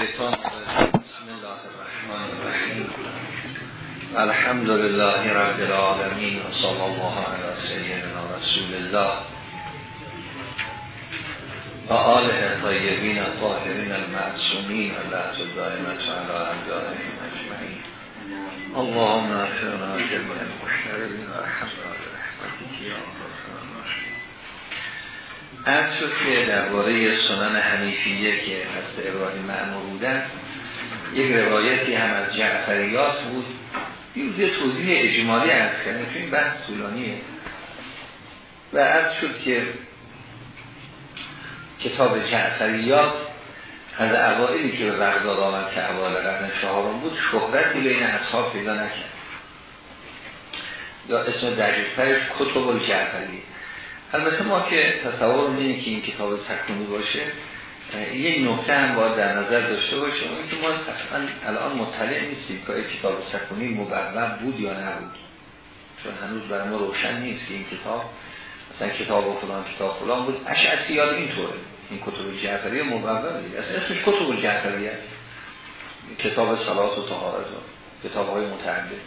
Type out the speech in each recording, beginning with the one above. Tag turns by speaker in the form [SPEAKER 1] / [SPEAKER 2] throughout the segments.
[SPEAKER 1] الشیطان بسم الله الرحمن الرحیم الحمد لله رب العالمین و صلی الله علی سیدنا رسول الله. و آله طیبین الطاهرین المعصومین الله الدائمت علی اعدائهم اجمعین اللهم افرنا جميع المشترکین و رحمنا برحمتك یا از شد که درباره سنن حنیفیه که هست ابراهیم معمور بودن یک روایتی هم از جعفریات بود. یه توضیح اجمالی از کردن که این بحث طولانیه. و از شد که کتاب جعفریات از اوائلی که به بغداد آمد که اول قرن چهارم بود شهرتی بین اصحاب پیدا نکرد. یا اسم دقیقترش کتب الجعفریه البته ما که تصور میدیم که این کتاب سکونی باشه یک نکته هم باید در نظر داشته باشیم که ما اصلا الان مطلع نیستیم که کتاب سکونی مبرم بود یا نبود. چون هنوز برای ما روشن نیست که این کتاب مثلا کتاب و فلان کتاب فلان بود. اشعسی یاد اینطوره این کتب جعفری مبرم دید اصلا اسمش کتب جعفری است. کتاب صلات و طهارت کتاب های متعدد.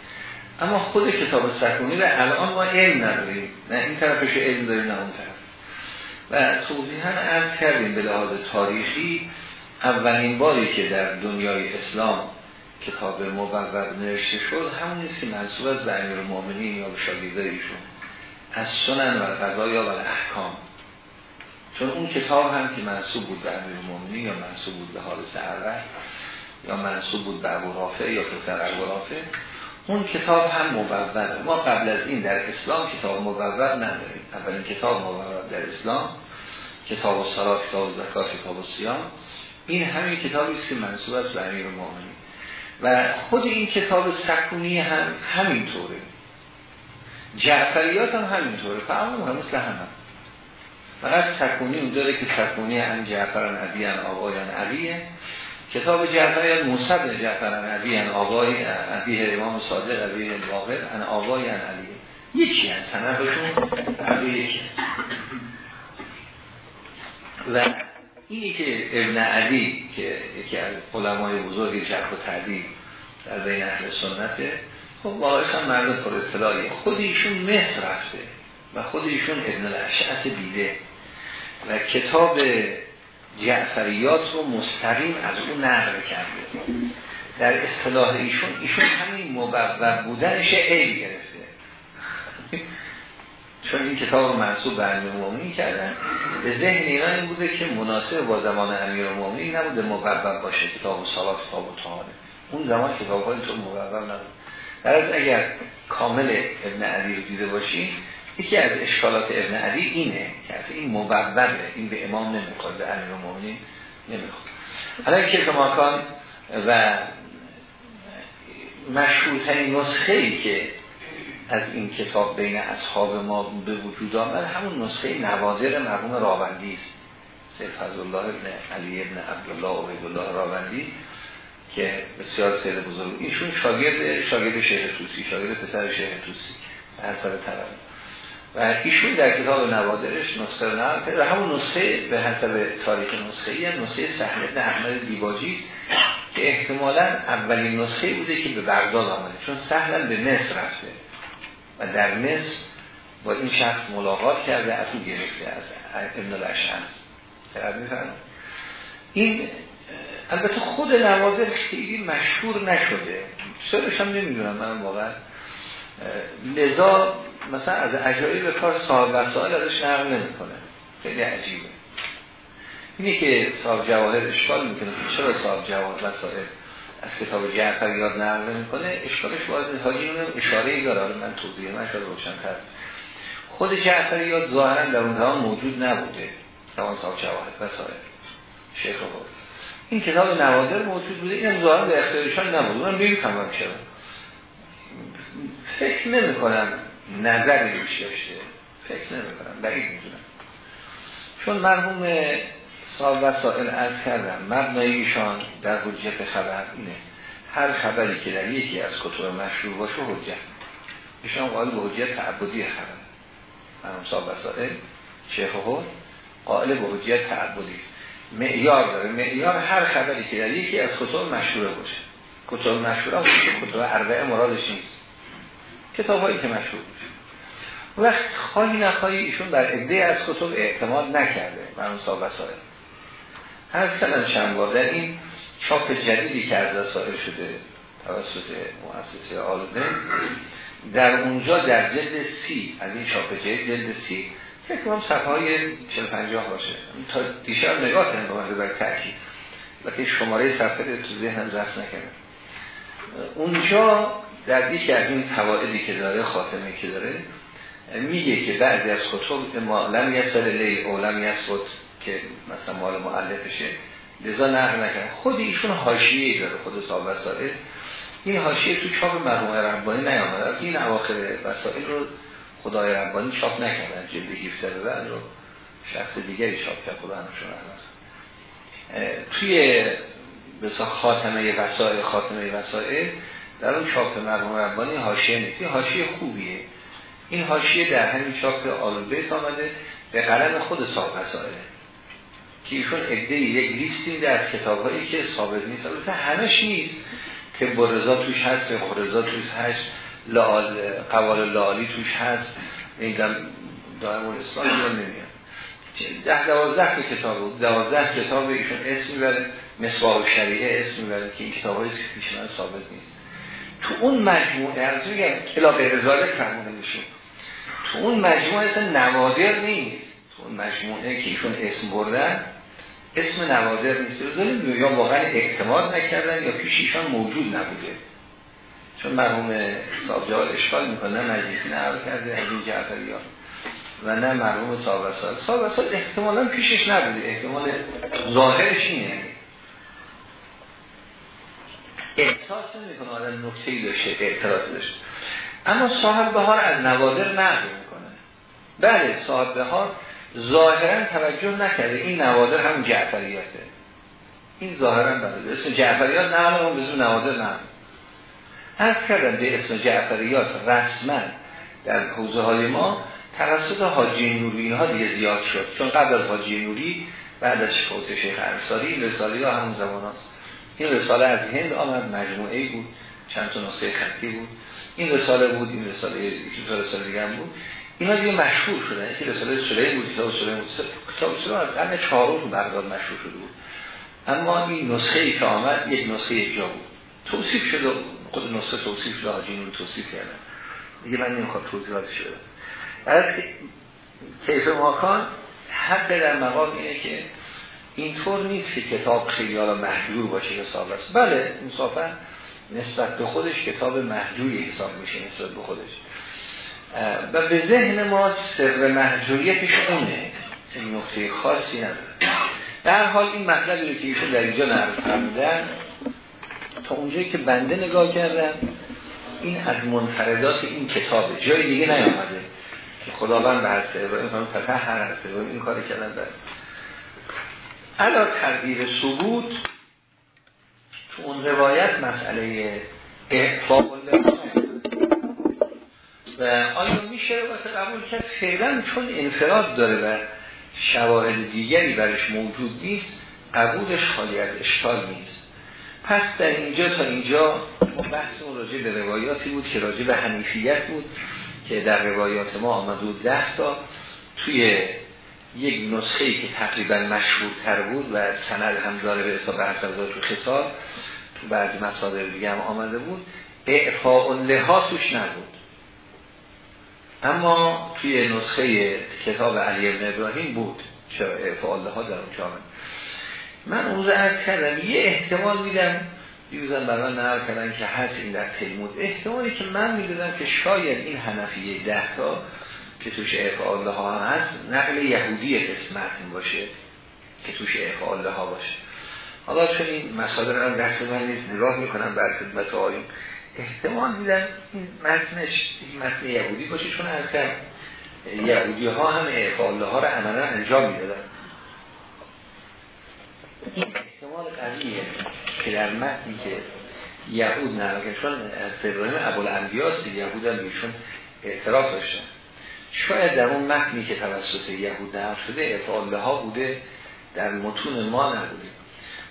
[SPEAKER 1] اما خود کتاب سکونی و الان ما علم نداریم. نه این طرفش علم داریم نه اون طرف. و توضیحا عرض کردیم به لحاظ تاریخی اولین باری که در دنیای اسلام کتاب مبرد نوشته شد همون نیست که منصوب از به المؤمنین یا به از سنن و قضایا و احکام. چون اون کتاب هم که منصوب بود به المؤمنین یا منصوب بود به حارس اول یا منصوب بود به ابو رافع یا پسر ابو رافع اون کتاب هم مبرد ما قبل از این در اسلام کتاب مبرد نداریم. اولین کتاب مبرد در اسلام کتاب و کتاب و زکات کتاب و سیام این همین کتابی است که منصوب است به امیر و خود این کتاب سکونی هم همینطوره. جعفریات هم همینطوره. فهمون هم مثل هم, فقط سکونی اون داره که سکونی هم جعفران عبیان آقایان علیه. کتاب جعفری از موسب جعفر عبی ان آقای عبی امام صادق عبی واقع ان آقای ان علی. یکی هست سندشون یکی. و اینی که ابن علی که یکی از علمای بزرگی جعف و تعدیل در بین اهل سنته خب واقعش هم مرد پر اطلاعی خود ایشون رفته و خود ایشون ابن الاشعت دیده و کتاب جعفریات رو مستقیم از اون نقل کرده. در اصطلاح ایشون ایشون همین مبرر بودنش عیب گرفته. چون این کتاب رو منصوب به امیر مومنی کردن به ذهن اینا این بوده که مناسب با زمان امیر مومنی نبوده مبرر باشه کتاب و صلات کتاب و طهاره اون زمان کتاب های تو مبرر نبود. در از اگر کامل ابن علی رو دیده باشین یکی از اشکالات ابن علی اینه که از این مبرره این به امام نمی‌خواد به امیر المومنین نمی‌خواد. حالا که ماکان و مشهورترین نسخه ای که از این کتاب بین اصحاب ما به وجود آمد همون نسخه نوادر مرحوم راوندی است. سید الله ابن علی ابن عبدالله عبدالله راوندی که بسیار سید بزرگ. ایشون شاگرد شاگرد شیخ توسی شاگرد پسر شیخ توسی به حسب طرف. و ایشون در کتاب نوادرش نسخه نه و همون نسخه به حسب تاریخ نسخه ای نسخه سهل ابن احمد دیباجی که احتمالا اولین نسخه بوده که به بغداد آمده. چون سهلا به مصر رفته و در مصر با این شخص ملاقات کرده از او گرفته از ابن الاشعث. این البته خود نوادر خیلی مشهور نشده. سرش هم نمی‌دونم من واقعا. لذا مثلا از عجایب کار صاحب وسائل ازش نقل نمی‌کنه. خیلی عجیبه. اینی که صاحب جواهر اشکال می‌کنه چرا صاحب جواهر وسائل از کتاب جعفر یاد نقل نمی‌کنه؟ اشکالش باید حاجی اشاره ای داره. من توضیح من شاید روشن‌تر. خود جعفر یاد ظاهرا در اون زمان موجود نبوده. زمان صاحب جواهر وسائل. شیخ بود این کتاب نوادر موجود بوده. این ظاهرا در اختیارشان نبود. من نمی‌فهمم چرا. فکر نمی کنم نظری روش داشته فکر نمی کنم بعید می‌دونم. چون مرحوم صاحب وسائل از کردم مبنای ایشان در حجت خبر اینه. هر خبری که در یکی از کتب مشروع باشه حجت. ایشان قائل به حجت تعبدی خبر. مرحوم صاحب وسائل شیخ قائل به حجت تعبدی. است معیار داره. معیار هر خبری که در یکی از کتب مشهوره باشه. کتب مشهوره که کتب اربعه مرادش نیست. کتاب هایی که مشهور وقت خواهی نخواهی ایشون در عده از کتب اعتماد نکرده اون صاحب وسائل. هر سنن چند بار در این چاپ جدیدی که از وسائل شده توسط مؤسسه آلوده در اونجا در جلد سی از این چاپ جدید جلد سی فکر کنم صفحه های 40 50 باشه. تا دیشب نگاه کنم با بر تاکید وقتی شماره صفحه تو ذهنم ضبط نکردم. اونجا در یکی از این فوائدی که داره خاتمه که داره میگه که بعضی از کتب ما لم یسل لی او لم یسل که مثلا مال معلفشه لذا نقل نکنه خود ایشون حاشیه‌ای داره خود صاحب وسائل. این حاشیه تو چاپ مرحوم ربانی نیامده. این اواخر وسائل رو خدای ربانی چاپ نکردن جلد 17 به بعد رو شخص دیگری چاپ کرد خدا همشون توی بسا خاتمه وسائل خاتمه وسائل در اون چاپ مرحوم ربانی حاشیه نیست. این حاشیه خوبیه. این حاشیه در همین چاپ آل بیت آمده. به قلم خود صاحب وسائله که ایشون یک لیستی در کتاب هایی که ثابت نیست. البته همش نیست که برزا توش هست که برزا توش هست لال قوال لالی توش هست. میدم دائم الاسلام یا نمیاد. ده دوازده کتاب بود. دوازده کتاب ایشون اسم می‌بره. مصباح شریعه اسم می‌بره که این کتاب که پیش من ثابت نیست. تو اون مجموعه از میگم به رزاله فرمونه میشه. تو اون مجموعه اصلا نوادر نیست. تو اون مجموعه که ایشون اسم بردن اسم نوادر نیست. بزنیم یا واقعا اعتماد نکردن یا پیش ایشان موجود نبوده. چون مرحوم صاحب جوال اشکال می‌کنه نه مجلیسی نه کرده از این جعفری و نه مرحوم صاحب وسال صاحب احتمالا پیشش نبوده. احتمال ظاهرش اینه. احساس نمی‌کنه آدم نکتهی داشته اعتراض داشته. اما صاحب بهار از نوادر نقل می‌کنه. بله صاحب بهار ظاهرا توجه نکرده. این نوادر هم جعفریاته این ظاهرا بله اسم جعفریات نقل هم بزن نوادر نقل از کردم به اسم جعفریات رسما در حوزه های ما توسط حاجی نوری اینها دیگه زیاد شد. چون قبل از حاجی نوری بعد از فوت شیخ انصاری این رساله ها همون زمان هست. این رساله از هند آمد مجموعه بود چند تا نسخه خطی بود. این رساله بود این رساله یکی رساله دیگه بود. اینا دیگه مشهور شدن. یکی رساله سلیم بود کتاب سلیم بود. کتاب سلیم از قرن چهارم بغداد مشهور شده بود. اما این نسخه ای که آمد یک نسخه جا بود. توصیف شده خود نسخه توصیف شده حاجی رو توصیف کردن. دیگه من نمی‌خواد توضیحات شده. از کیف ماکان حق در مقام اینه که اینطور نیست که کتاب خیلی حالا محجور باشه حساب است. بله انصافا نسبت به خودش کتاب محجوری حساب میشه نسبت به خودش. و به ذهن ما سر محجوریتش اونه. این نقطه خاصی نداره. در حال این مطلبی که ایشون در اینجا فرمودن تا اونجایی که بنده نگاه کردم این از منفردات این کتابه جای دیگه نیامده. که خداوند به هست ابراهیم کنم فتح هر هست این کاری کردن. بر علا تردیر ثبوت تو اون روایت مسئله احفاق و آیا میشه واسه قبول کرد؟ فعلا چون انفراد داره و شواهد دیگری برش موجود نیست قبولش خالی از اشکال نیست. پس در اینجا تا اینجا بحث اون راجع به روایاتی بود که راجع به حنیفیت بود که در روایات ما آمد بود ده تا توی یک نسخه که تقریبا مشهورتر بود و سند هم داره به حساب حساب تو خصال تو بعضی مصادر دیگه هم آمده بود اعفاء لها توش نبود. اما توی نسخه کتاب علی ابن ابراهیم بود چرا اعفاء لها در اون جامعه. من اون کردم یه احتمال میدم دیوزن برای نهار کردن که هست این در تلمود. احتمالی که من می‌دادم که شاید این حنفیه ده تا که توش اعفاء ها هم هست نقل یهودی قسمت باشه که توش اعفاء ها باشه. حالا چون این مسادر هم دست من نیست نگاه می‌کنم بر خدمت آیم احتمال میدن این متنش متن یهودی باشه چون از کم یهودی ها هم اعفاء ها رو عملا انجام می‌دادن. این احتمال قویه که در متنی که یهود نرکه چون از ابراهیم ابوالانبیاس یهود هم بیشون اعتراف داشتن. شاید در اون متنی که توسط یهود نقل شده افعال ها بوده در متون ما نبوده.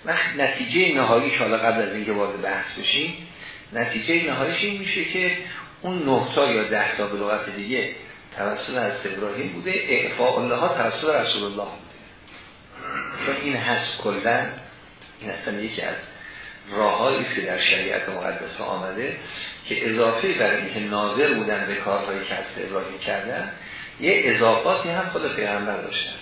[SPEAKER 1] و نتیجه نهایی حالا قبل از اینکه وارد بحث بشیم نتیجه نهاییش این میشه که اون نقطه یا ده تا به لغت دیگه توسط از ابراهیم بوده اعفاء الله ها توسط رسول الله بوده. این هست کلا این اصلا یکی از راههایی که در شریعت مقدسه آمده که اضافه برای اینکه ناظر بودن به کارهایی که از ابراهیم کردن یه اضافاتی هم خود پیغمبر داشتن.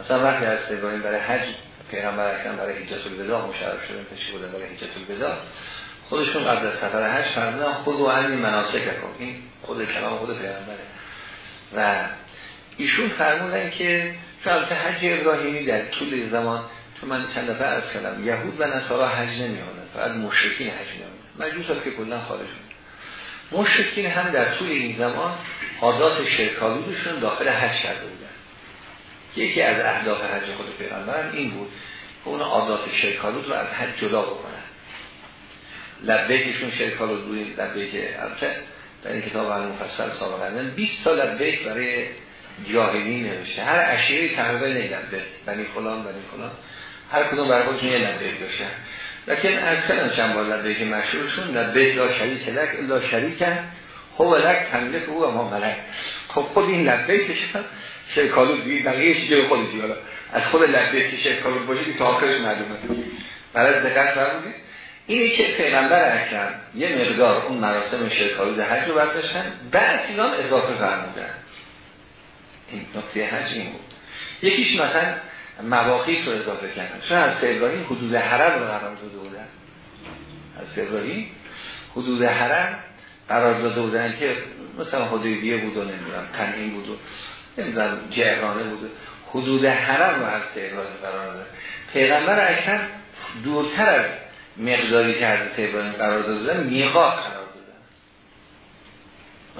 [SPEAKER 1] مثلا وقتی از ابراهیم برای حج پیغمبر اکرم برای حجت الوداع مشرف شدن تشریف بودن برای حجت الوداع خودشون قبل از سفر حج فرمودن خود و علمی مناسک کن. این خود کلام خود پیغمبره. و ایشون فرمودن که شاید حج ابراهیمی در طول زمان من دفعه از کلم یهود و نصارا حج نمی فقط مشرکین حج نمی مجوس که کلا خارج مشرکین هم در طول این زمان عادات شرکالودشون داخل حج کرده بودن. یکی از اهداف حج خود پیغمبر این بود که اون عادات شرکالود رو از حج جدا بکنن. لبیکشون شرکالود بود لبیک البته در این کتاب مفصل سابقا 20 تا لبیک برای جاهلی نوشته. هر اشیره تقریبا لبیک. بنی فلان بنی فلان هر کدوم برای خودشون یه لبیک داشتن. لیکن از کلم چند بار لبیک مشهورشون لبیک لا شریک لک الا شریکن هو لک تملک او و ما ملک خب خود این لبیکش هم شرکالود بید بقیه چیزی خودشی حالا. از خود لبیک که شرکالود باشید تا آخرش معلومه. برای دقت فرمودید. اینی که پیغمبر اکرم یه مقدار اون مراسم شرکالود حج رو برداشتن بعد اینا اضافه فرمودن. این نقطه حج این بود. یکیش مثلا مواقعی رو اضافه کردن. چون از ابراهیم حدود حرم رو قرار داده بودن. از ابراهیم حدود حرم قرار داده بودن که مثلا حدیبیه بود و نمی‌دونم تنین بود و نمی‌دونم جهرانه بود. حدود حرم رو از ابراهیم قرار داده. پیغمبر اکرم دورتر از مقداری که حضرت ابراهیم قرار داده میقات قرار دادن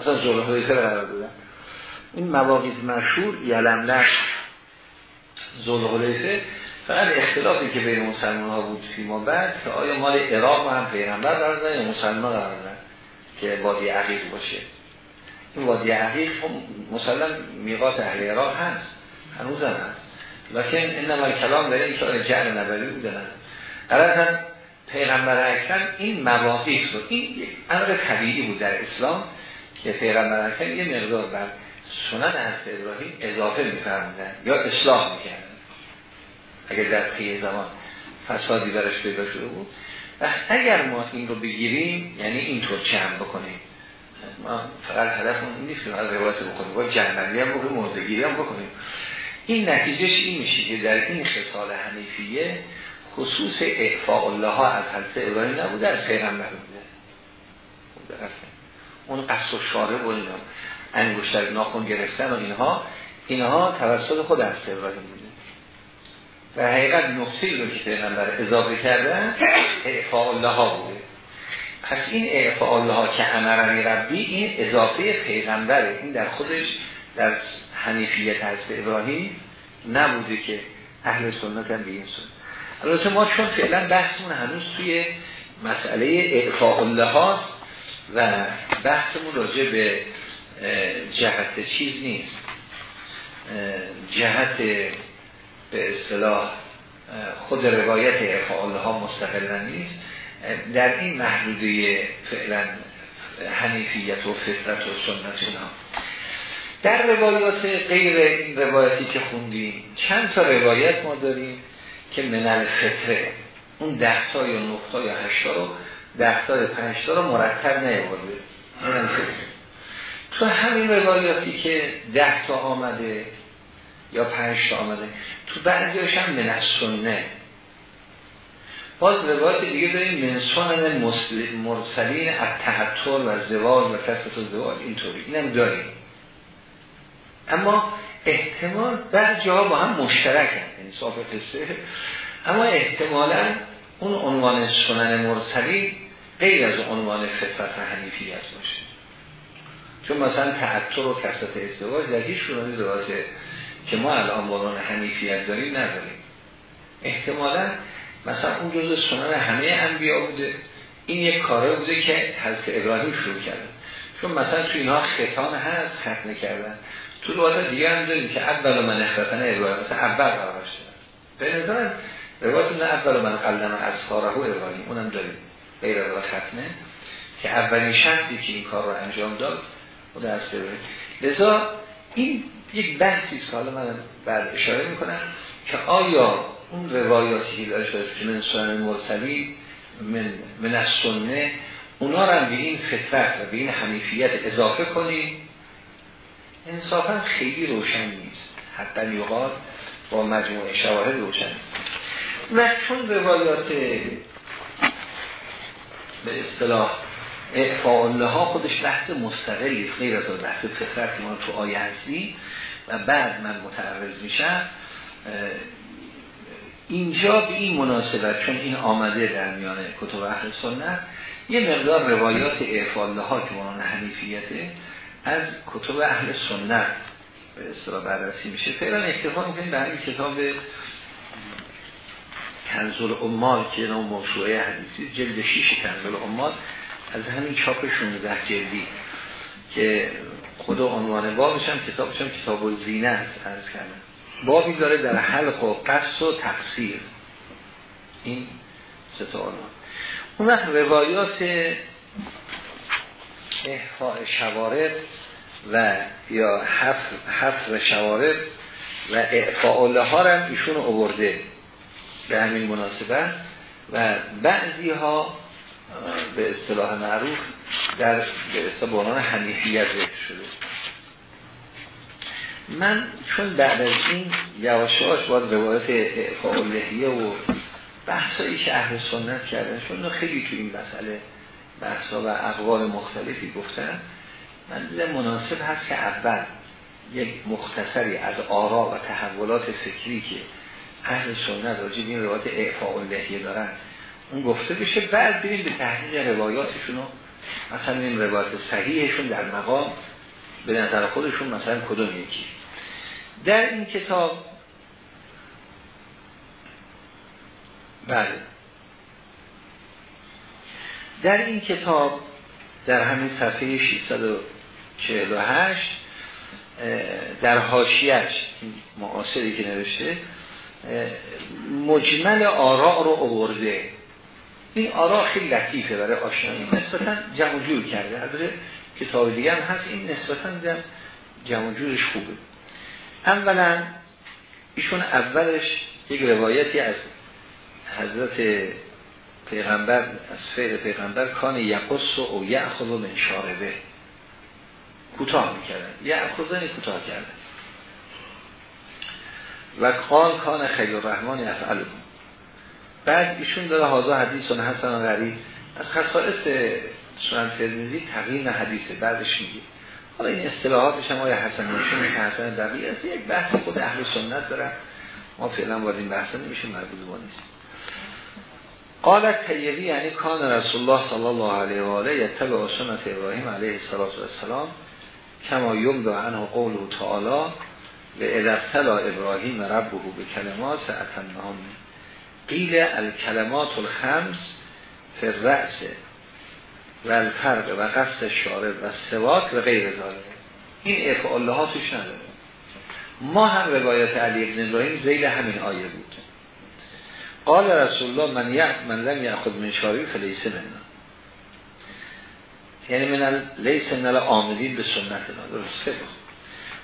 [SPEAKER 1] مثلا زلحلیفه قرار دادن این مواقیت مشهور یلملش زلحلیفه فقط اختلافی که بین مسلمان ها بود فیما بعد که آیا مال عراق هم پیغمبر دادن یا مسلمان دادن که وادی عقیق باشه؟ این وادی عقیق مسلم میقات اهل عراق هست هنوز هم هست. لیکن این کلام داره این که جعل نبری بودن قرار پیغمبر اکرم این مواقعی رو این امر طبیعی بود در اسلام که پیغمبر اکرم یه مقدار بر سنن از ابراهیم اضافه میفرمودن یا اصلاح می‌کردن. اگر در طی زمان فسادی برش پیدا شده بود. و اگر ما این رو بگیریم یعنی اینطور جمع بکنیم. ما فقط هدفمون این نیست که از روایت بکنیم. با جنبندی هم بکنیم موضعگیری هم بکنیم. این نتیجهش این میشه که در این خصال حنیفیه خصوص اعفاء الله ها از حضرت ابراهیم نبوده از پیغمبر بوده. اون قصد و شاره و اینا انگوشتر ناخون گرفتن و اینها اینها توسط خود از ابراهیم بوده و حقیقت نقطه رو که پیغمبر اضافه کردن اعفاء الله ها بوده. پس این اعفاء الله ها که امرنی ربی این اضافه پیغمبره. این در خودش در حنیفیت از ابراهیم نبوده که اهل سنت هم به این سنت. البته ما چون فعلا بحثمون هنوز توی مسئله اعفاء الله هاست و بحثمون راجع به جهت چیز نیست. جهت به اصطلاح خود روایت الله ها مستقلا نیست. در این محدوده فعلا حنیفیت و فطرت و سنت اونها در روایات غیر این روایتی که خوندیم چند تا روایت ما داریم که منل فطره اون ده تا یا نه تا یا هشت تا رو ده تا یا پنج تا رو مرتب نیاورده. منل فطره تو همین روایاتی که ده تا آمده یا پنج تا آمده تو بعضیش هم من سنه باز روایت دیگه داریم من سنن مرسلین از تحتر و زواج و کسرت و زواج اینطوری. اینم داریم. اما احتمال بعد جاها با هم مشترک هست یعنی صاحب قصه اما احتمالا اون عنوان سنن مرسلی غیر از عنوان فطرت حنیفی است باشه. چون مثلا تعطر و کسرت ازدواج در هیچ شونانی روایت که ما الان عنوان حنیفیت داریم نداریم. احتمالا مثلا اون جزء سنن همه انبیا بوده. این یک کاره بوده که حضرت ابراهیم شروع کردن. چون مثلا تو اینها ختان هست ختنه کردن. تو روایت دیگه هم داریم که اول من اختتن ابراهیم مثلا اول قرار شده به نظر روایت نه اول من قلم از کاره ابراهیم. اونم داریم. غیر روایت ختمه. که اولین شخصی که این کار رو انجام داد در لذا این یک بحثی است حالا من بعد اشاره می‌کنم که آیا اون روایاتی که داشته که من سنن مرسلی من, من از سنه اونا رو به این فطرت و به این حنیفیت اضافه کنیم؟ انصافا خیلی روشن نیست. حتی یقال با مجموع شواهد روشن نیست. و چون روایات به اصطلاح اعفاء ها خودش بحث مستقلی است. غیر از بحث فطرت ما تو آیه هستی و بعد من متعرض میشم اینجا به این مناسبت چون این آمده در میان کتب اهل سنت یه مقدار روایات اعفاء ها که منان حنیفیته از کتب اهل سنت به اصطلاح بررسی میشه. فعلا اکتفا می‌کنیم در این کتاب کنزل امال که نوع موضوعه حدیثی جلد 6 کنزل امال از همین چاپ 16 جلدی که خود عنوان باب میشم کتابشم کتاب و زینه است از کردم. بابی داره در حلق و قص و تقصیر. این ستا عنوان. اون وقت روایات احفاء شوارب و یا حفر شوارب و اعفاء لها هم ایشون اوورده به همین مناسبت. و بعضی ها به اصطلاح معروف در به اصطلاح حنیفیت ذکر شده. من چون بعد از این یواشاش باید روایت اعفاء لحیه و بحثایی که اهل سنت کردن چون خیلی تو این مسئله بحثا و اقوال مختلفی گفتن من دیدم مناسب هست که اول یک مختصری از آرا و تحولات فکری که اهل سنت راجع این روایت اعفاء لحیه دارن اون گفته بشه بعد بریم به تحقیق روایاتشون رو مثلا این روایت صحیحشون در مقام به نظر خودشون مثلا کدوم یکی. در این کتاب بله. در این کتاب در همین صفحه 648 در حاشیهش معاصری که نوشته مجمل آراء رو آورده این آراء خیلی لطیفه برای آشنایی. نسبتا جمع جور کرده. از کتاب دیگه هم هست. این نسبتا جمع جورش خوبه. اولا ایشون اولش یک روایتی از حضرت پیغمبر از فعل پیغمبر کان یقص و یعخذ من شاربه. کوتاه می‌کردن. یعخذن کوتاه کردن. و قال کان خیلی رحمان افعله بعد ایشون داره حاضر حدیث و حسن و غریب از خصائص سنن ترمیزی تقییم حدیثه بعدش میگه. حالا این اصطلاحاتش هم آیا حسن نشون حسن دقیق است یک بحث خود اهل سنت داره ما فعلا وارد این بحث نمیشه مربوط با نیست. قالت تیبی یعنی کان رسول الله صلی الله علیه و آله یتبع سنت ابراهیم علیه السلام کما یمد عنه قوله تعالی به ادبتلا ابراهیم ربه به کلمات اتمهم قیل الکلمات الخمس الرأس و الفرق و قصد شارب و سواک و غیر داره این افعال ها توش نداره. ما هم روایت علی ابن ابراهیم زیل همین آیه بود. قال رسول الله من یک من لم یأخذ من شاری فلیسه منا. یعنی من لیس من آمدین به سنت درسته؟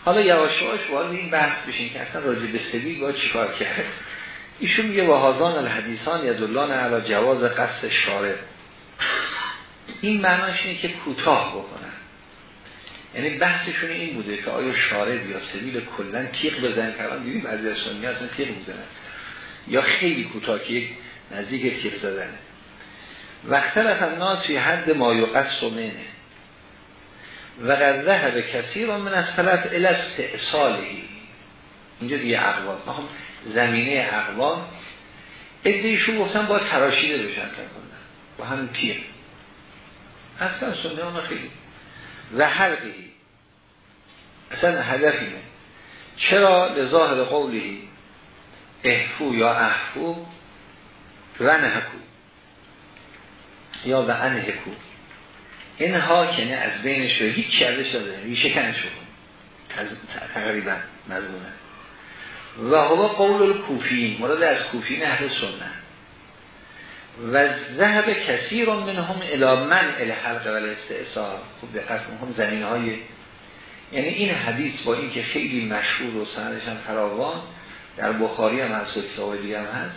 [SPEAKER 1] حالا یواش یواش وارد این بحث بشین که اصلا راجع به سبی با چیکار کرد؟ ایشون میگه وهازان الحدیثان یدلان علی جواز قصد شارب این معناش اینه که کوتاه بکنن. یعنی بحثشون این بوده که آیا شارب یا سبیل کلا تیغ بزنن؟ کردن دیدیم از سنی اصلا تیغ می‌زنن. یا خیلی کوتاه که یک نزدیک تیغ زدنه وقت رفت الناس فی حد ما یقص و منه. و قد کسی و من از الست اصالی اینجا دیگه اقوام. زمینه اقوام ادهیشون گفتن با تراشیده بشن کنن. با همین پیر. اصلا سنه اون خیلی. و حلقی اصلا هدف اینه چرا؟ لظاهر قولی احفو یا احفو و نهکو یا و انهکو اینها کنه از بینش هیچ چردش داده ریشه کنش بکن تقریبا مضمونه. و هوا قول کوفی مراد از کوفی اهل سنت. و ذهب کسی رو من هم من الحلق و الاستعصال خوب دقت هم زمین های یعنی این حدیث با اینکه خیلی مشهور و سندش هم فراوان در بخاری هم و دیگه هم هست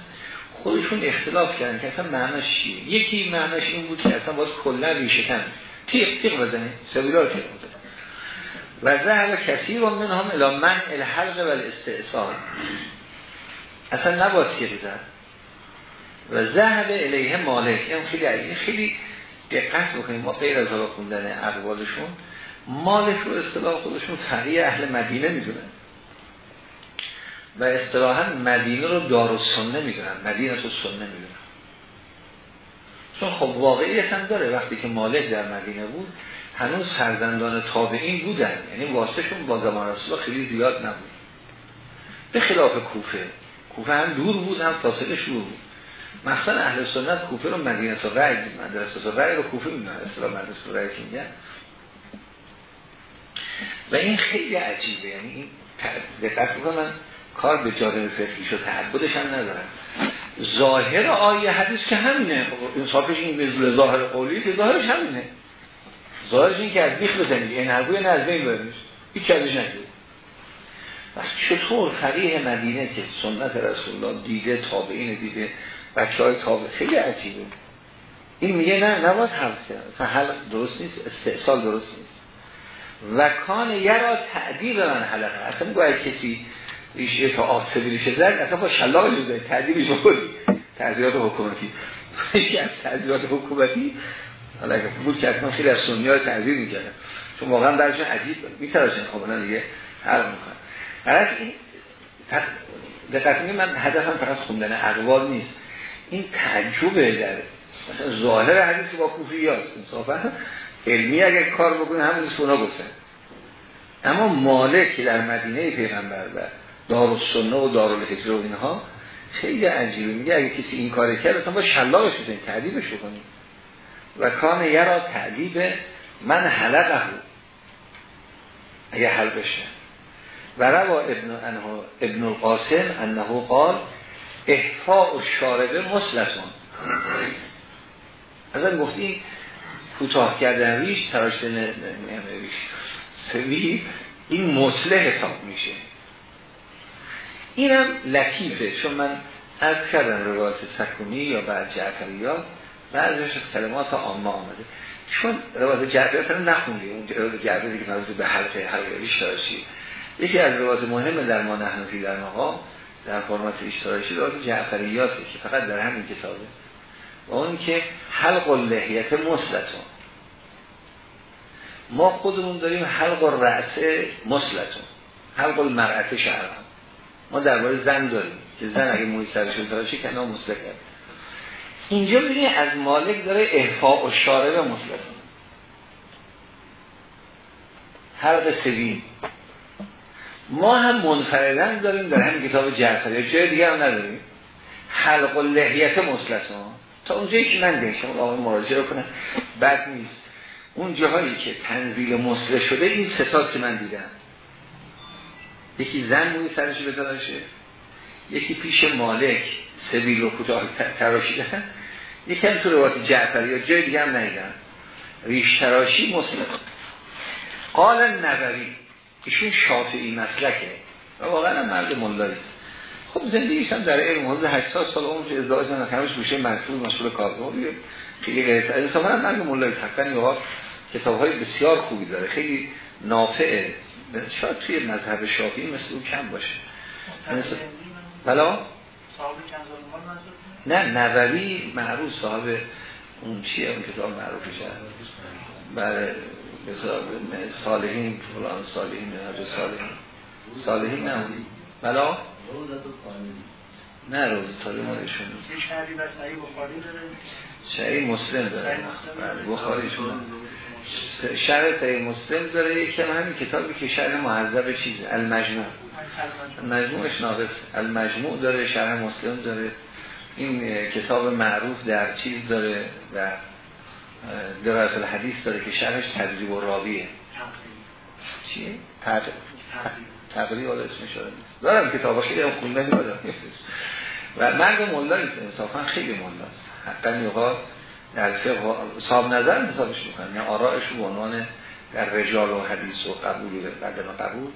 [SPEAKER 1] خودشون اختلاف کردن که اصلا معناش چیه. یکی معناش این بود که اصلا باید کلا ریشه کن تیق تیق بزنه تیق بزنه و ذهب کسی رو من هم الى من الحلق و الاستعصال اصلا نباید تیق زد. و ذهب الیه مالک. این خیلی خیلی دقت بکنیم ما غیر از حالا خوندن اقوالشون مالک رو اصطلاح خودشون فقیه اهل مدینه می‌دونن. و اصطلاحا مدینه رو دار و سنه می‌دونن. مدینه رو سنه می‌دونن. چون خب واقعیت هم داره. وقتی که مالک در مدینه بود هنوز فرزندان تابعین بودن. یعنی واسطشون با زمان رسول خیلی زیاد نبود. به خلاف کوفه. کوفه هم دور بود هم فاصله شروع بود. مثلا اهل سنت کوفه رو مدینه تو رعی مدرسه تو رعی رو کوفه می‌دونن اصطلاح مدرسه میگن و این خیلی عجیبه. یعنی این دقت من کار به جانب فقهیش و تعبدش هم ندارن ظاهر آیه حدیث که همینه. انصافش این مثل ظاهر قولی که ظاهرش همینه. ظاهرش این که از بیخ بزنید این حربوی نه از بین برمیش هیچ ازش نگید و چطور فقیه مدینه که سنت رسول الله دیده تابعین دیده بچه های تابع خیلی عجیبه. این میگه نه نباید حل کرد. درست نیست استحصال درست نیست. و کان یرا تعدیب من حلقه. اصلا باید کسی ریشه تا آسبی ریشه زد اصلا با شلاق جوزه تعدیبش بکنی تعذیرات حکومتی. یکی از تعذیرات حکومتی حالا اگه بود که اصلا خیلی از سنی ها تعذیر چون واقعا برشون عجیب میتراشن خب الان دیگه حل می‌کنن برای این دقت من هدفم فقط خوندن اقوال نیست. این تعجبه در مثلا ظاهر حدیث با کوفی هاست انصافا علمی اگر کار بکنه همون سونا گفتن. اما مالک که در مدینه پیغمبر و دار سنه و دار و اینها خیلی عجیبه. میگه اگه کسی این کار کرد اصلا با شلاقش بزنید تعدیبش بکنید و کان یرا تعدیب من حلقه. اگه حل بشه. و روا ابن, ابن القاسم انه قال احفاء و شاربه مسلسون. از گفتی کوتاه کردن ریش تراشتن ریش. سوی این مسله حساب میشه. اینم لطیفه چون من از کردم روایت سکونی یا بعد جعفریات. بعضیش از کلمات آمه آمده. چون روایت جعفریات رو نخوندی. اون روایت جعفریاتی که مربوط به حلقه حلقه اشتراشی یکی از روایت مهم در ما نحنفی در مقام در فرمت اشتراشی روایت جعفریاته که فقط در همین کتابه. و اون که حلق و لحیت مسلتون ما خودمون داریم حلق و رأسه مسلتون حلق و مرأت شهر ما درباره زن داریم. که زن اگه موی سرش تراشی کنه مسلک کرد اینجا ببینید از مالک داره احفاء و و مسلتون حلق سویم ما هم منفردن داریم در همین کتاب جعفری. جای دیگه هم نداریم. حلق و لحیت مسلتون تا اونجایی که من دیشم آقای مراجعه کنم. بد نیست. اون جاهایی که تنزیل مصره شده این ستات که من دیدم. یکی زن موی سرش بتراشه یکی پیش مالک. سبیل و کوتاه تراشیدن. یکی هم تو روایت جعفری یا جای دیگه هم نیدن ریش تراشی مسلم. قال نبوی ایشون شافعی مسلکه. و واقعا مرد ملاییست خب زندگیش هم در علم حوض 80 سال عمرش ازدواج همش میشه مسئول مسئول کارگاه خیلی غیر انصافا هم مرد ملاییست حقا یا کتاب های بسیار خوبی داره. خیلی نافعه. شاید توی مذهب شافعی مثل اون کم باشه. بلا نه نووی معروف صاحب اون چیه اون کتاب معروفش بله صالحین فلان صالحین صالحین. صالحین نه بلا نه روز صالح مالشون شهری مسلم داره. بله، بخاریشون. شرح صحیح مسلم داره. یکم همین کتابی که شرح محذب چیز المجموع. مجموعش ناقص. المجموع داره شرح مسلم داره. این کتاب معروف در چیز داره و درایت الحدیث داره که شرحش تدریب و راویه چیه؟ تقریب حالا اسمش نیست. دارم کتاب خیلی هم خونده آدم و مرد ملا نیست انصافا خیلی ملاست حقا یوقات در فقه صاحب نظر حسابش می‌کنن. یعنی آرائش به عنوان در رجال و حدیث و قبول و بعد قبول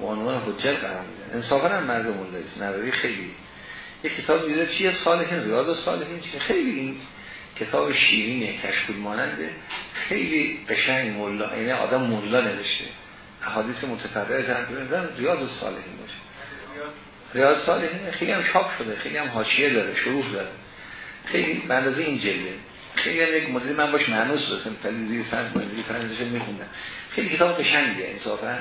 [SPEAKER 1] به عنوان حجت قرار میدن انصافا هم مرد ملا نیست نظری خیلی یک کتاب دیده چیه؟ صالحین ریاض صالحین چیه؟ خیلی این کتاب شیرینه کشکول ماننده. خیلی قشنگ ملا اینه آدم ملا نوشته. احادیث متفرعه در ریاض صالحین باشه. ریاض صالحین خیلی هم چاپ شده خیلی هم حاشیه داره شروع داره. خیلی به این جلوه. خیلی هم یک مدلی من باش معنوس رسیم خیلی زیر فرض زیر فرضش میخوندم. خیلی کتاب قشنگه انصافا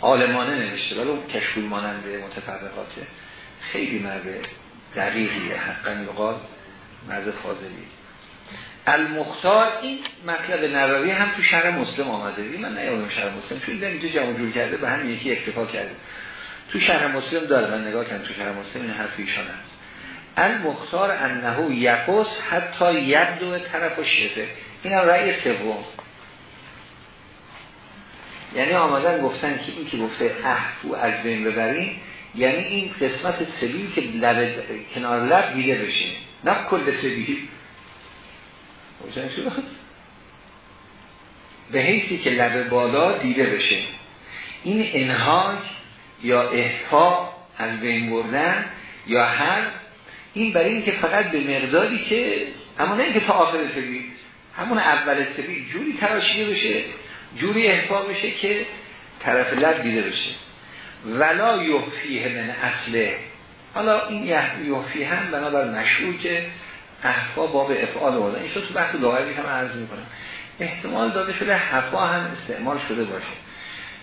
[SPEAKER 1] عالمانه نوشته ولی کشکول ماننده متفرقاته. خیلی مرد دقیقیه حقا یقال مرد فاضلی. المختار این مطلب نراوی هم تو شهر مسلم آمده. من نیادم شهر مسلم چون دیدم اینجا جمع جور کرده به هم یکی اکتفا کرده. تو شهر مسلم داره من نگاه کنم تو شهر مسلم این حرف ایشان هست. المختار انه یقص حتی یبدو طرف و شفه این هم رأی سوم. یعنی آمدن گفتن که این که گفته احفو از بین ببرین یعنی این قسمت سبیل که لب کنار لب دیده بشه نه کل سبیل. به حیثی که لب بالا دیده بشه. این انهاج یا احفا از بین بردن یا هر این برای اینکه فقط به مقداری که اما نه اینکه تا آخر سبیل همون اول سبیل جوری تراشیده بشه جوری احفا بشه که طرف لب دیده بشه. ولا یحفیه من اصله حالا این یحفی هم بنابر مشهور که احفا باب افعال بودن این تو بحث لغوی هم عرض می‌کنم. احتمال داده شده حفا هم استعمال شده باشه.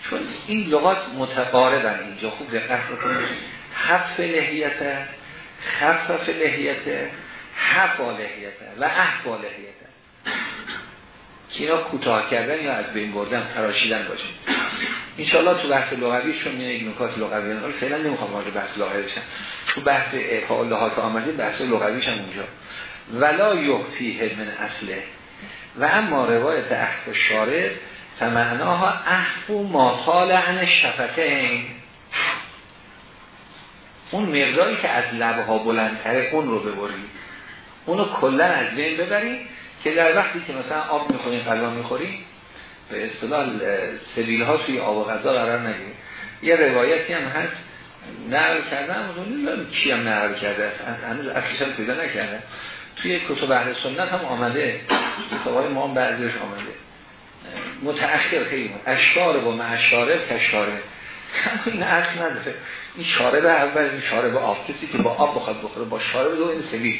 [SPEAKER 1] چون این لغات متقاربن اینجا. خوب دقت بکنید. حف لحیت خفف لحیت حفا لحیت و احفا لحیت که اینا کوتاه کردن یا از بین بردن تراشیدن باشه. انشاءالله تو بحث لغوی چون یک نکات لغوی هم فعلا نمی‌خوام وارد بحث لغوی بشم. تو بحث لحات آمده بحث لغویش هم اونجا ولا یحفیه من اصله. و اما روایت احف شارع فمعناها احف و ماطال عن این اون مقداری که از لبها بلندتره اون رو ببرید اونو کلا از بین ببرید که در وقتی که مثلا آب می‌خوریم غذا می‌خوریم به اصطلاح سبیل ها توی آب و غذا قرار نگیریم یه روایتی هم هست نقل کردن نمی‌دونم کی هم نقل کرده است هنوز اصلیش هم پیدا نکرده توی کتب اهل سنت هم آمده کتاب های ما هم بعضیش آمده. متأخر خیلی اشکار و معشاره کشاره این اصل نداره. این شارب اول این شارب آب. کسی که با آب بخواد بخوره با شارب دو این سبیل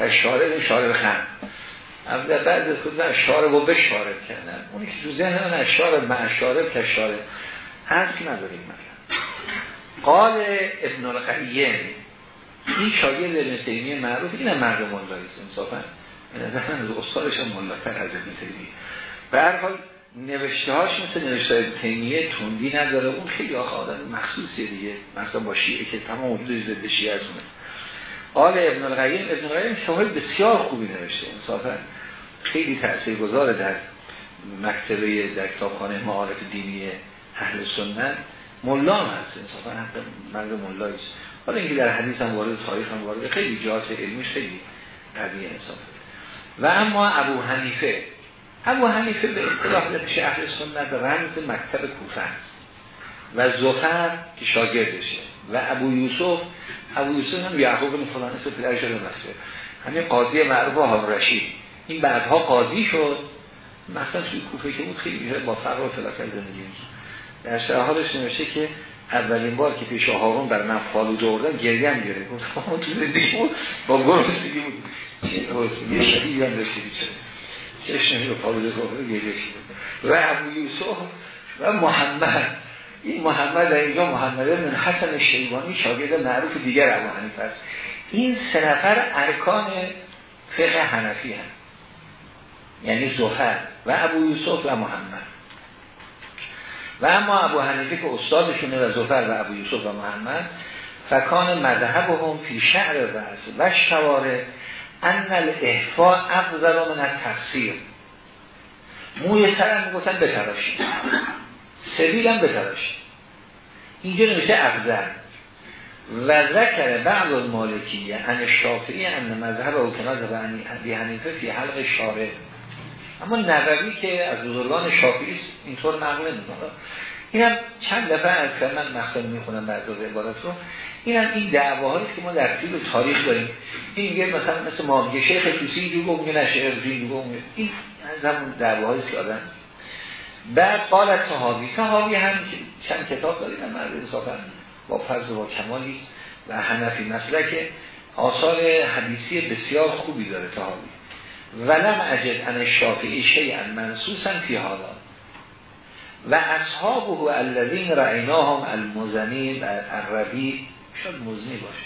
[SPEAKER 1] کشاره این شارب خند در بعض از خود شارب و بشارب کردن. اونی که تو ذهن من شارب مع شارب کشارب اصل نداره این قال ابن القیم این شاگرد ابن تیمیه معروف این هم مرد ملاییست انصافا. به نظر من از استادش هم ملاتر از ابن تیمیه. به هر حال نوشته هاش مثل نوشته های تیمیه تندی نداره. اون خیلی آخه آدم مخصوصیه دیگه. مثلا با شیعه که تمام وجود ضد شیعه آل ابن القیم ابن القیم شاهد بسیار خوبی نوشته انصافا خیلی تأثیر گذاره در مکتبه در کتابخانه معارف دینی اهل سنت. ملا هم هست انصافا حق مرد ملاییست حالا اینکه در حدیث هم وارد تاریخ هم وارد خیلی جهات علمیش خیلی قوی انصاف و اما ابو حنیفه. ابو حنیفه به اصطلاح اهل سنت رمز مکتب کوفه است و زفر که شاگردشه. و ابو یوسف ابو یوسف هم یعقوب بن فلان اسم پدرش رو همین قاضی معروف ها رشید. این بعدها قاضی شد. مثلا توی کوفه که بود خیلی با فقر و فلاکت زندگی در شرحالش نمیشه که اولین بار که پیش هارون بر من فالو دوردن گریه هم گره گفت تو زندگی بود؟ با گرسنگی بود. یه شدیدی هم داشته بیچاره چشمی رو فالو دوردن گریه و ابو یوسف و محمد. این محمد در اینجا محمد من حسن شیبانی شاگرد معروف دیگر ابو حنیفه است. این سه نفر ارکان فقه حنفی هم یعنی زفر و ابو یوسف و محمد. و اما ابو حنیفه که استادشونه و زفر و ابو یوسف و محمد فکان مذهب هم فی شعر رأس و شواره ان الاحفا افضل من التفسیر موی سرم می‌گفتن بتراشید. سبیل هم بتراشید اینجا نمیشه افضل. و ذکر بعض المالکیه ان شافعی ان مذهب و کناز و بی حنیفه فی حلق شاره اما نووی که از بزرگان شافعی اینطور معموله می‌کنه اینم چند دفعه از که من مقصد می‌خونم بعض از عبارت رو اینم این دعواهایی که ما در طول تاریخ داریم. این میگه مثلا مثل ما میگه شیخ توسی اینجور گفت میگه. نشه این از همون دعواهایی که آدم بعد قالت تهاوی تهاوی هم چند کتاب داریم من انصافا با فرض و کمالی و حنفی مسلک آثار حدیثی بسیار خوبی داره تهاوی ولم اجد ان شافعی شیئا منصوصا فی حالا و اصحابه الذین رعیناهم المزنی و الربی. شاید مزنی باشه.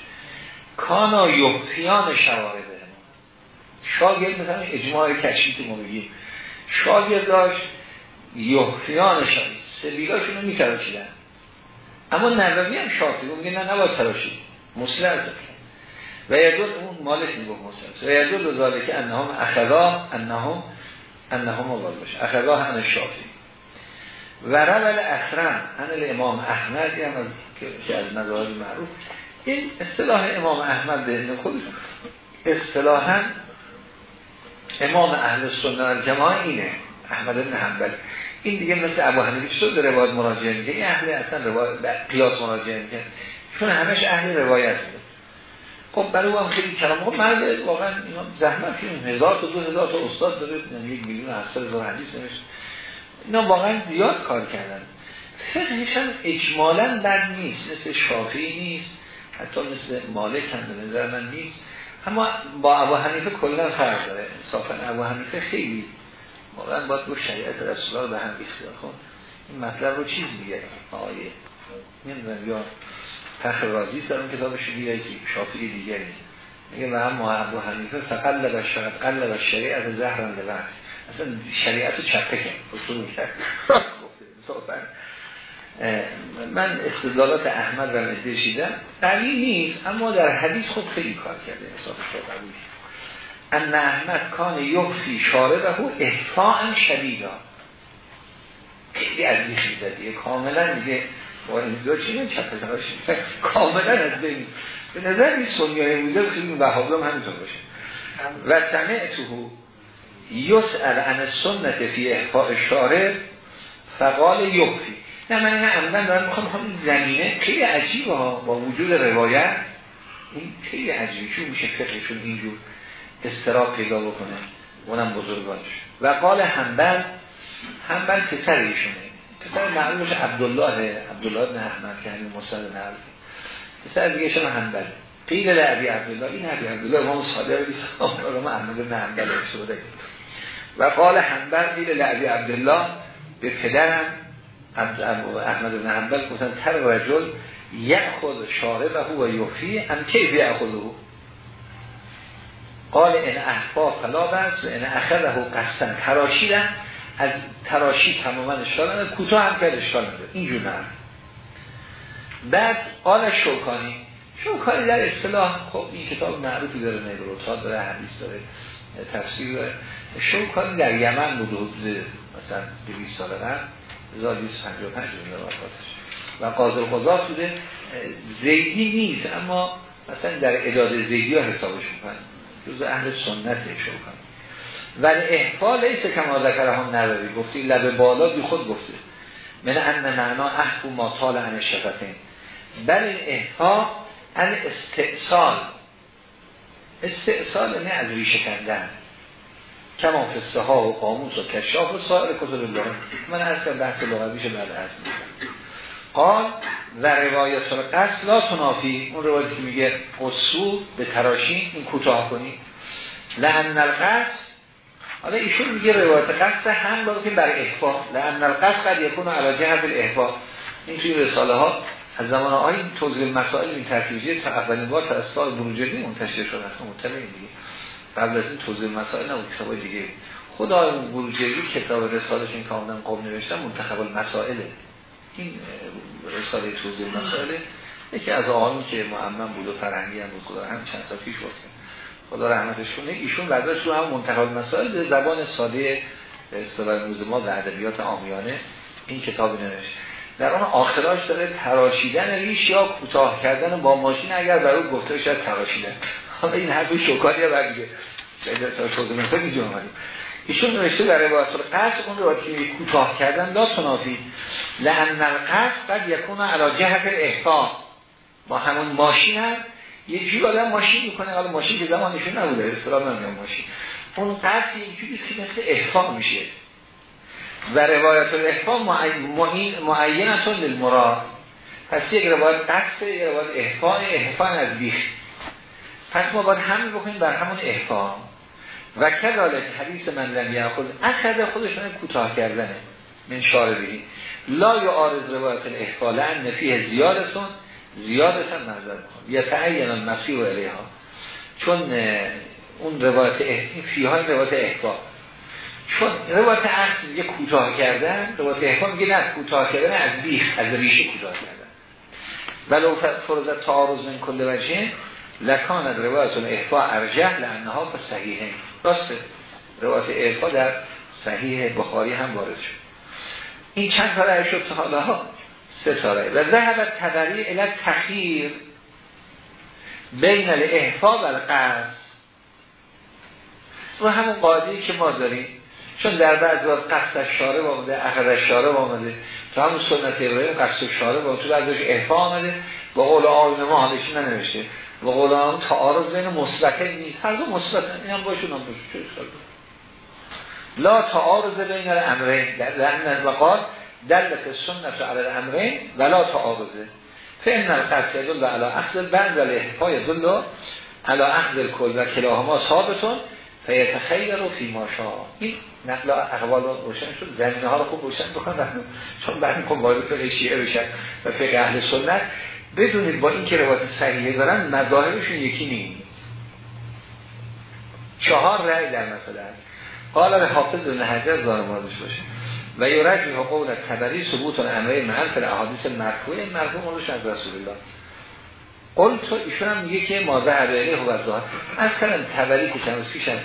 [SPEAKER 1] کانا یحفیان شوارده شاگرد مثلا اجماع کشی که ما بگیم. شاگرد داشت یحفیان شاید سبیلاشون رو میتراشیدن. اما نووی هم شافی میگه نه نباید تراشید. مسلر و یدل اون مالش میگه مسلر و یدل ذالک انهم اخذا انهم انهم مبال باشه اخذا هم شافی و رول اخرم امام احمد هم از که از مذاهب معروف. این اصطلاح امام احمد به خودش اصطلاحا امام اهل سنت الجماعه اینه. احمد بن حنبل. این دیگه مثل ابو حنیفه به روایت مراجعه میگه این اهل اصلا روایت قیاس مراجعه میگه چون همش اهل روایت بود. خب برای او هم خیلی کلام. خب مرد واقعا اینا زحمت این هزار تا دو هزار تا استاد داره. یک میلیون هفتصد هزار حدیث نوشت اینا واقعا زیاد کار کردن. فقهش هم اجمالا بد نیست. مثل شافعی نیست. حتی مثل مالک هم به نظر من نیست. اما با ابو حنیفه کلا فرق داره. انصافا ابو حنیفه خیلی واقعا باید با شریعت رسول الله به هم بیخته خب این مطلب رو چیز میگه؟ آقای نمی‌دونم یا فخر رازی در اون کتابش دیگه که شافعی دیگری. میگه و هم ابو حنیفه فقل و شرط قل و شریعت زهرن لبن اصلا شریعت رو چپه کن اصول کرد. من استدلالات احمد و مزده شیدم قوی نیست اما در حدیث خود خیلی کار کرده حساب قوی ان احمد کان یخفی شاره و هو احفاء شدیدا. خیلی از میخی زدیه کاملا میگه با این دو چی کاملا از بین. به نظر این سنیای بوده خیلی وحابه هم همینطور باشه. و سمعتو یسأل عن سنت فی احفاء شاره فقال یخفی. نه من این عمدن دارم می‌خوام این زمینه خیلی عجیبه ها. با وجود روایت این خیلی عجیبه. چون میشه فقهشون اینجور استراب پیدا بکنه. اونم بزرگانش و قال همبل همبل پسر ایشونه. پسر معلومش عبدالله عبدالله بن احمد که همین مصد نقل پسر دیگه شما همبل قیل لعبی عبدالله. این عبی عبدالله امام صادق بیسا احمد بن همبل بوده و قال همبل قیل لعبی عبدالله. به پدرم احمد بن حنبل گفتن تر رجل یأخذ شاربه و یخفی ام کیف یأخذه؟ قال این احفا خلاب است و این اخذه قصدن تراشیدن از تراشی تماما اشکال نده کوتاه هم کرد اشکال نده اینجور نه. بعد قال شوکانی. شوکانی در اصطلاح خب این کتاب معروفی داره نگروتات داره حدیث داره تفسیر داره. شوکانی در یمن بود حدود مثلا 200 سال قبل. 1255 و قاضر قضا بوده. زیدی نیست اما مثلا در اداد زیدی ها حسابش می‌کنن. جز اهل سنت شوکان ولی احفال ایسه کما ذکر هم نروی گفتی لب بالا بی خود گفته من ان معنا احکو ما طال عن شفتین بل این احفا ان استعصال استعصال نه از ریشه کندن. کما فسته ها و قاموس و کشاف و سایر کتب الله من از بحث لغویش بعد هست قال و روایت قصد لا تنافی. اون روایتی که میگه قصو به تراشین این کوتاه کنی. لعن القصد حالا ایشون میگه روایت قصد هم باید که بر احفا لعن القصد قد یکون علا جهت الاحفا این توی رساله ها از زمان آقای این توضیح مسائل این ترکیبیه تا اولین بار تا استاد بروجردی منتشر شده. است این دیگه. قبل از این توضیح مسائل نبود کتاب دیگه. خدا بروجردی کتاب رسالشون کاملا قوم نوشتن منتخب المسائله. این رساله توضیح مسائله یکی از آقایون که معمم بود و فرهنگی هم بود خدا هم چند سال پیش بود. خدا رحمتش کنه. ایشون برداشت رو هم منتخب مسائل زبان ساده اصطلاح روز ما و ادبیات عامیانه این کتاب نوشت. در آن آخراش داره تراشیدن ریش یا کوتاه کردن با ماشین اگر برای او گفته شاید تراشیدن. حالا این حرف مثلا اینجا ایشون نوشته در روایت القصد اون روایت که کوتاه کردن لا تنافی. لان القصد قد یکون علی جهت احفا با همون ماشین هم یه جوری آدم ماشین می‌کنه حالا ماشین که زمانشون نبوده اصطلاح نمی‌دونم ماشین. اون قصد یه جوری که مثل احفا میشه. و روایت الاحفا معینتون للمراد. پس یک روایت قصد یک روایت احفا احفا از بیخ. پس ما باید همین بکنیم بر همون احفا و کذالک حدیث من لم یاخذ اخذ خودشون کوتاه کردنه. من شاربی لا یعارض روایت الاحفا لان فیه زیادتون زیادتون نظر کن یتعین المسیح و الیها چون اون روایت احفا فیهای روایت احفا چون روایت عقل یه کوتاه کردن روایت احفا میگه نه کوتاه کردن از بیخ از ریشه کوتاه کردن. ولو فرض تعارض من کل وجه لکان روایت احفا ارجح لانها صحیحه راسته روایت احفا در صحیح بخاری هم وارد شد. این چند تا شد حالا. سه تا و ذهب تبری الى تخییر بین الاحفا و القصد. و همون قاعده که ما داریم. چون در بعض وقت قصد شاره آمده اخذ شاره آمده تو همون سنت ابراهیم قصد شاره با تو بعضش احفا آمده. با قول آقای ما حالش ننوشته. و قول آقای تعارض بین مثبته نیست. هر دو مثبت این هم باشون هم باشون. لا تعارض بین الامرین. در و قال دلت سنت علی الامرین ولا تعارضه فإن القصد يدل على اخذ البعض و الاحفا يدل على اخذ الكل و کلاهما ثابتون فیتخیر رو فی ماشا این نقل اقوال روشن شد. زمینه ها رو خوب روشن بکنن چون بعد میکن وارد فقه شیعه بشن و فقه اهل سنت. بدونید با این که روایت صحیحه دارن مذاهبشون یکی نیم. چهار رأی در مسئله هست قال به حافظ بن حجر زار مازش باشه. و یورج قول تبری ثبوت امره محل فل احادیث مرفوع مرفوع مالش از رسول الله. قول تو ایشون هم میگه که مازه علیه و ظاهر از کلم تبری که چند پیشم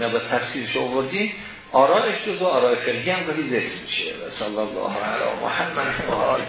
[SPEAKER 1] نبا تفسیرش آوردیم آرائش جزو آراء فرقی هم گاهی ذکر میشه. و صلی الله علی محمد و آله.